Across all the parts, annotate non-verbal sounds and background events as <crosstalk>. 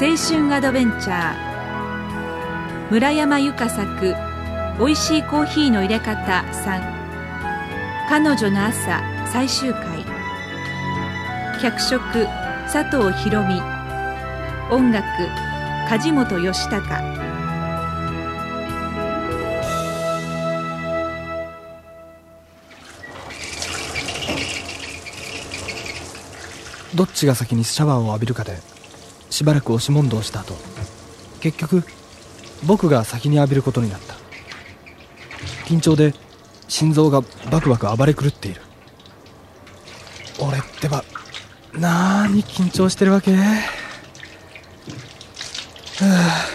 青春アドベンチャー。村山由佳作「おいしいコーヒーの入れ方3」彼女の朝最終回。脚色佐藤博美。音楽梶本義孝。どっちが先にシャワーを浴びるかでしばらく押し問答した後結局僕が先に浴びることになった。緊張で心臓がバクバク暴れ狂っている。俺ってばなーに緊張してるわけ？はあ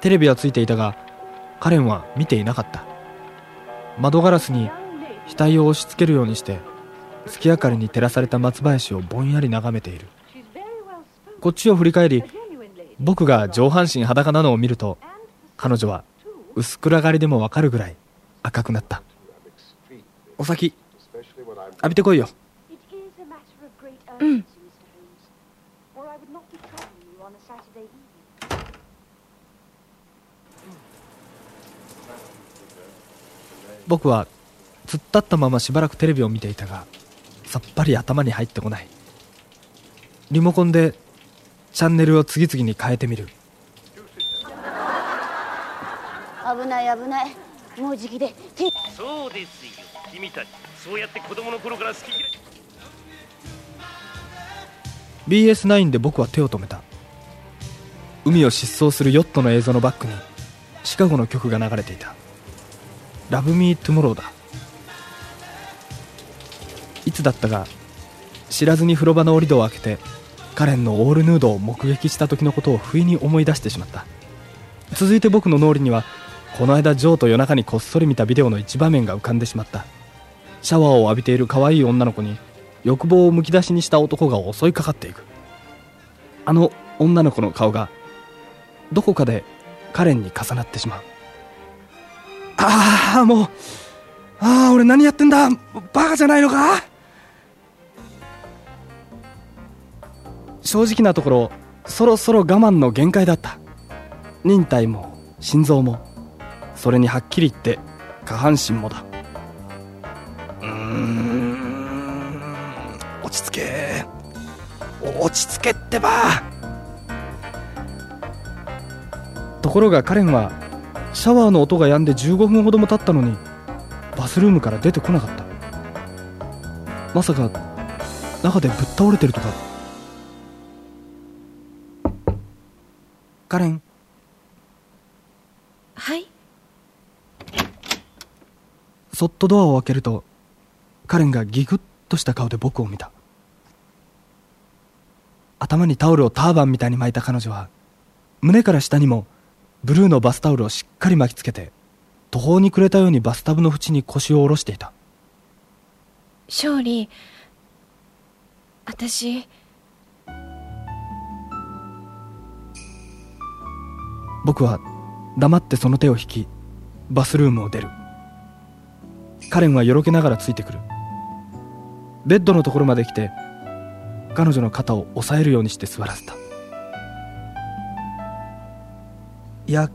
テレビはついていたがカレンは見ていなかった。窓ガラスに額を押し付けるようにして月明かりに照らされた松林をぼんやり眺めている。こっちを振り返り僕が上半身裸なのを見ると彼女は薄暗がりでもわかるぐらい赤くなった。お先浴びてこいよ。うん。僕は突っ立ったまましばらくテレビを見ていたがさっぱり頭に入ってこない。リモコンでチャンネルを次々に変えてみる。危ない危ない。もうじきでそうですよ。君たち。そうやって子供の頃から好き嫌い。BS9 で僕は手を止めた。海を疾走するヨットの映像のバックにシカゴの曲が流れていた「Love Me Tomorrow」だ。いつだったが知らずに風呂場の折り戸を開けてカレンのオールヌードを目撃した時のことを不意に思い出してしまった。続いて僕の脳裏にはこの間ジョーと夜中にこっそり見たビデオの一場面が浮かんでしまった。シャワーを浴びている可愛い女の子に欲望をむき出しにした男が襲いかかっていく。あの女の子の顔がどこかでカレンに重なってしまう。ああもう。ああ俺何やってんだ？バカじゃないのか？正直なところそろそろ我慢の限界だった。忍耐も心臓も。それにはっきり言って下半身もだ。うん。落ち着け。落ち着けってば。ところがカレンはシャワーの音が止んで15分ほども経ったのにバスルームから出てこなかった。まさか中でぶっ倒れてるとか。カレン。はい。そっとドアを開けるとカレンがギクッとした顔で僕を見た。頭にタオルをターバンみたいに巻いた彼女は胸から下にもブルーのバスタオルをしっかり巻きつけて途方に暮れたようにバスタブの縁に腰を下ろしていた。勝利私。僕は黙ってその手を引きバスルームを出る。カレンはよろけながらついてくる。ベッドのところまで来て彼女の肩を押さえるようにして座らせたや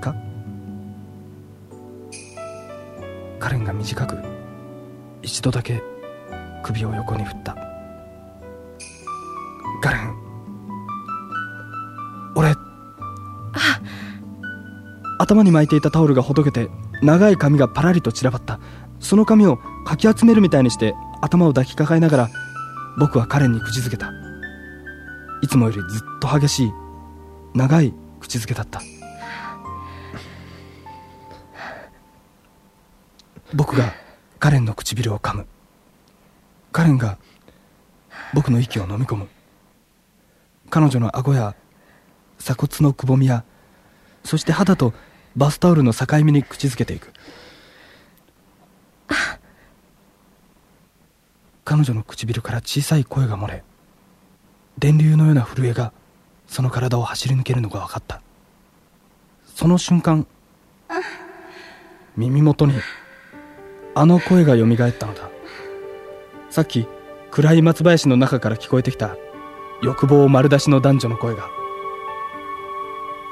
か？カレンが短く一度だけ首を横に振った。カレン。俺。頭に巻いていたタオルがほどけて長い髪がパラリと散らばった。その髪をかき集めるみたいにして頭を抱きかかえながら僕はカレンに口づけた。いつもよりずっと激しい長い口づけだった。僕がカレンの唇を噛む。カレンが僕の息を飲み込む。彼女の顎や鎖骨のくぼみやそして肌とバスタオルの境目に口づけていく。彼女の唇から小さい声が漏れ電流のような震えがその体を走り抜けるのが分かった。その瞬間耳元にあの声がよみがえったのだ。さっき暗い松林の中から聞こえてきた欲望丸出しの男女の声が。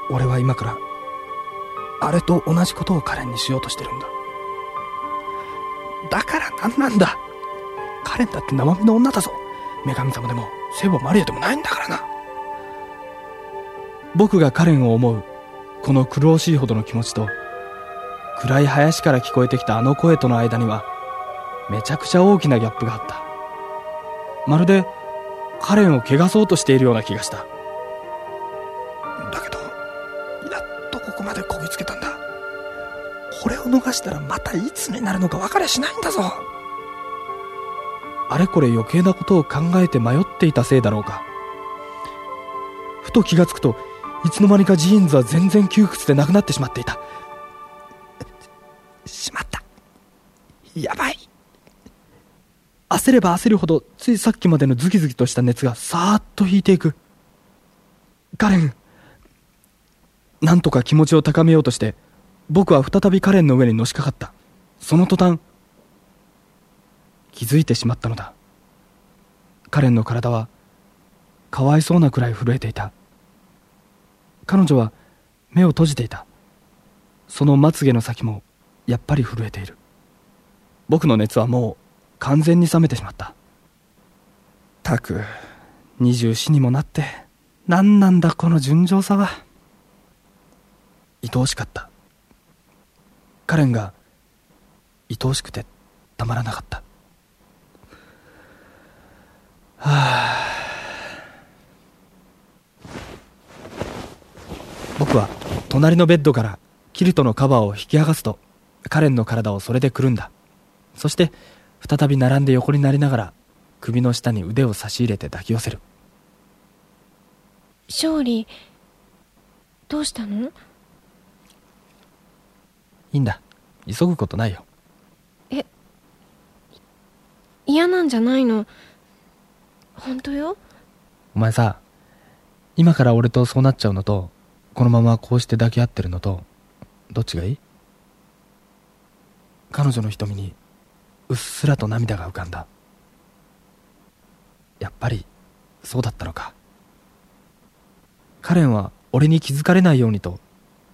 俺は今からあれと同じことをカレンにしようとしてるんだ。だから何なんだ。カレンだって生身の女だぞ。女神様でも聖母マリアでもないんだからな。僕がカレンを思うこの苦しいほどの気持ちと暗い林から聞こえてきたあの声との間にはめちゃくちゃ大きなギャップがあった。まるでカレンを汚そうとしているような気がした。だけどやっとここまでこぎつけたんだ。これを逃したらまたいつになるのか分かりゃしないんだぞ。あれこれ余計なことを考えて迷っていたせいだろうか。ふと気がつくといつの間にかジーンズは全然窮屈でなくなってしまっていた。しまった。やばい。焦れば焦るほどついさっきまでのズキズキとした熱がさーっと引いていく。カレンなんとか気持ちを高めようとして僕は再びカレンの上にのしかかった。その途端気づいてしまったのだ。カレンの体はかわいそうなくらい震えていた。彼女は目を閉じていた。そのまつげの先もやっぱり震えている。僕の熱はもう完全に冷めてしまった。たく二十四にもなって何なんだこの純情さは。愛おしかった。カレンが愛おしくてたまらなかった。はあ僕は隣のベッドからキルトのカバーを引き剥がすとカレンの体をそれでくるんだ。そして再び並んで横になりながら首の下に腕を差し入れて抱き寄せる。勝利どうしたの？いいんだ。急ぐことないよ。嫌なんじゃないの？本当よ。お前さ今から俺とそうなっちゃうのとこのままこうして抱き合ってるのとどっちがいい？彼女の瞳にうっすらと涙が浮かんだ。やっぱりそうだったのか。カレンは俺に気づかれないようにと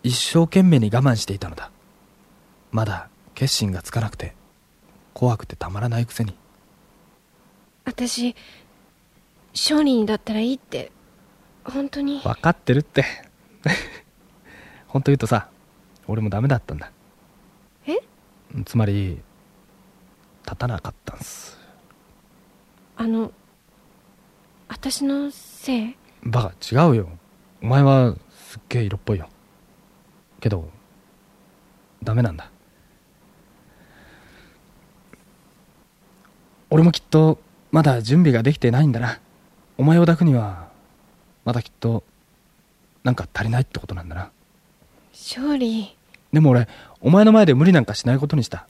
一生懸命に我慢していたのだ。まだ決心がつかなくて怖くてたまらないくせに。私勝利にだったらいいって本当に。分かってるって <laughs> 本当言うとさ俺もダメだったんだ。え？つまり立たなかったんす。あの私のせい？バカ違うよ。お前はすっげえ色っぽいよ。けどダメなんだ。俺もきっとまだ準備ができてないんだな。お前を抱くにはまだきっとなんか足りないってことなんだな。勝利。でも俺お前の前で無理なんかしないことにした。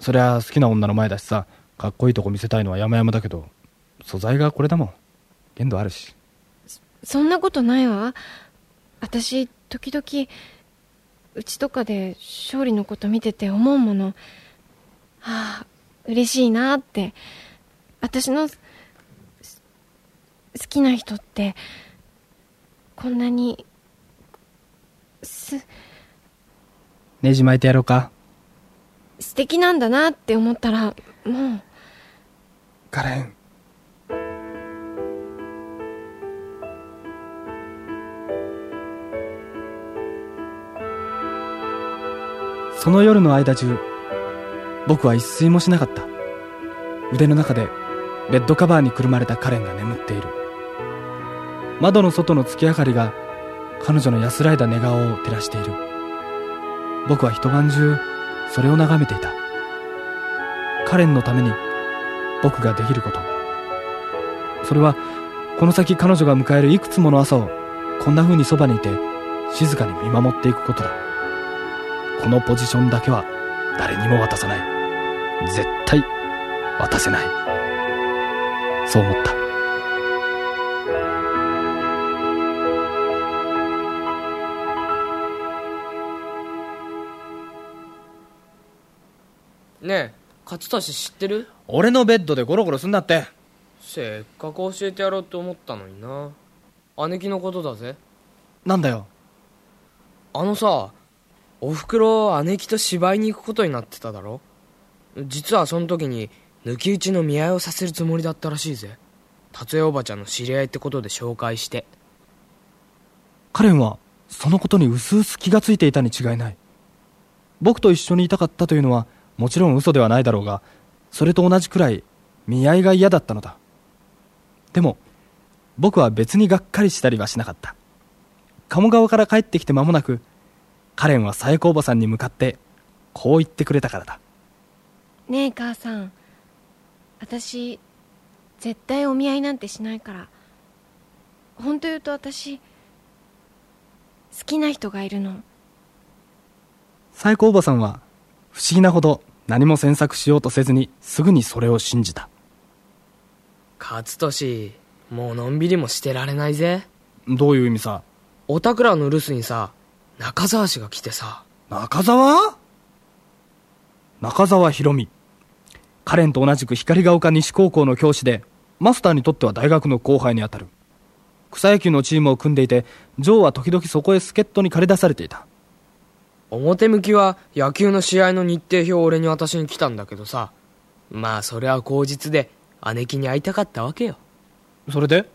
そりゃ好きな女の前だしさかっこいいとこ見せたいのは山々だけど素材がこれだもん。限度あるし。そんなことないわ。私時々うちとかで勝利のこと見てて思うものはあ嬉しいなって。私のす好きな人ってこんなにすネジ巻いてやろうか。素敵なんだなって思ったらもう。カレン。その夜の間中僕は一睡もしなかった。腕の中でベッドカバーにくるまれたカレンが眠っている。窓の外の月明かりが彼女の安らいだ寝顔を照らしている。僕は一晩中それを眺めていた。カレンのために僕ができること。それはこの先彼女が迎えるいくつもの朝をこんな風にそばにいて静かに見守っていくことだ。このポジションだけは誰にも渡さない。絶対渡せない。そう思った。ねえ勝利知ってる？俺のベッドでゴロゴロすんなって。せっかく教えてやろうと思ったのにな。姉貴のことだぜ。なんだよ。あのさおふくろ姉貴と芝居に行くことになってただろ？実はその時に抜き打ちの見合いをさせるつもりだったらしいぜ。達也おばちゃんの知り合いってことで紹介して。カレンはそのことに薄々気がついていたに違いない。僕と一緒にいたかったというのはもちろん嘘ではないだろうがそれと同じくらい見合いが嫌だったのだ。でも僕は別にがっかりしたりはしなかった。鴨川から帰ってきて間もなくカレンは佐江子おばさんに向かってこう言ってくれたからだ。ねえ母さん。私絶対お見合いなんてしないから。本当言うと私好きな人がいるの。佐江子おばさんは不思議なほど何も詮索しようとせずにすぐにそれを信じた。勝利もうのんびりもしてられないぜ。どういう意味さ？おたくらの留守にさ中沢氏が来てさ。中澤中澤博美。カレンと同じく光が丘西高校の教師でマスターにとっては大学の後輩にあたる。草野球のチームを組んでいてジョーは時々そこへ助っ人に借り出されていた表向きは野球の試合の日程表を俺に渡しに来たんだけどさ。まあそれは口実で姉貴に会いたかったわけよ。それで？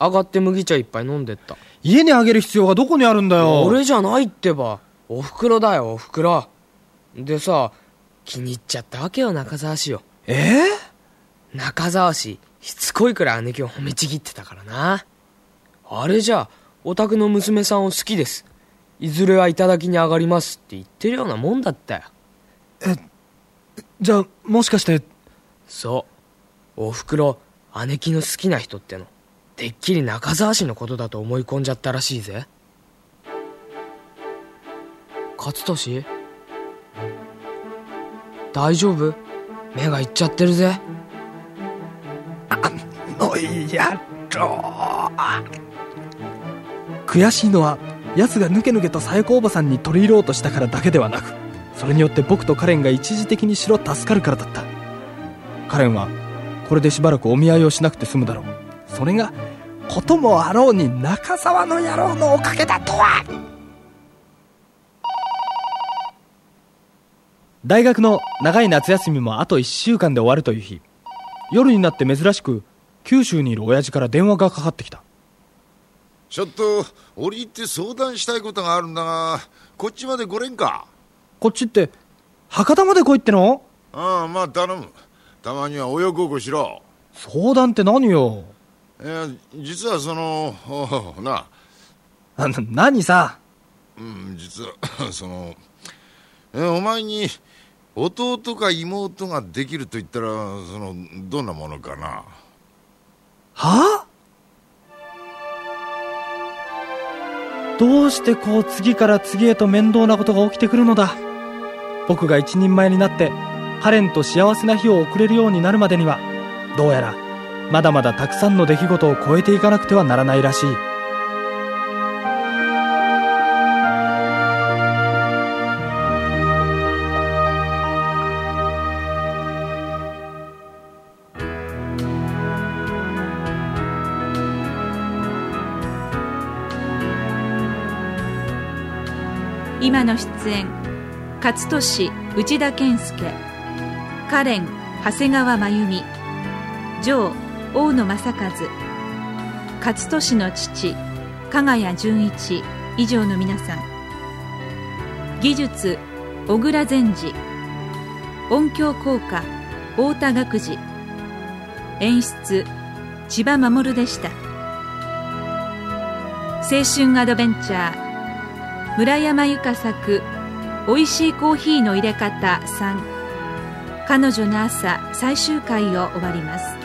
上がって麦茶一杯飲んでった。家にあげる必要がどこにあるんだよ？俺じゃないってば。おふくろだよおふくろ。でさ気に入っちゃったわけよ中沢氏を。え？え中沢氏しつこいくらい姉貴を褒めちぎってたからな。あれじゃお宅の娘さんを好きですいずれは頂きに上がりますって言ってるようなもんだったよ。じゃあもしかして。そう。おふくろ姉貴の好きな人ってのてっきり中沢氏のことだと思い込んじゃったらしいぜ。勝利大丈夫？目がいっちゃってるぜ。のやろ悔しいのは奴がぬけぬけと佐代子おばさんに取り入ろうとしたからだけではなくそれによって僕とカレンが一時的にしろ助かるからだった。カレンはこれでしばらくお見合いをしなくて済むだろう。それがこともあろうに中沢の野郎のおかげだとは。大学の長い夏休みもあと1週間で終わるという日。夜になって珍しく九州にいる親父から電話がかかってきた。ちょっと折り入って相談したいことがあるんだがこっちまで来れんか？こっちって博多まで来いっての？ああまあ頼む。たまには親孝行しろ。相談って何よ？いや実はその <laughs> なあ。な何さ？うん実は <laughs> そのえお前に弟か妹ができると言ったらそのどんなものかな？はあ？どうしてこう次から次へと面倒なことが起きてくるのだ？僕が一人前になってハレンと幸せな日を送れるようになるまでにはどうやらまだまだたくさんの出来事を超えていかなくてはならないらしい。今の出演勝利内田健介カレン長谷川真由美ジョー大野正和勝利の父加賀谷純一以上の皆さん。技術小倉善治音響効果太田学次演出千葉守でした。青春アドベンチャー村山由佳作「おいしいコーヒーの入れ方3」彼女の朝最終回を終わります。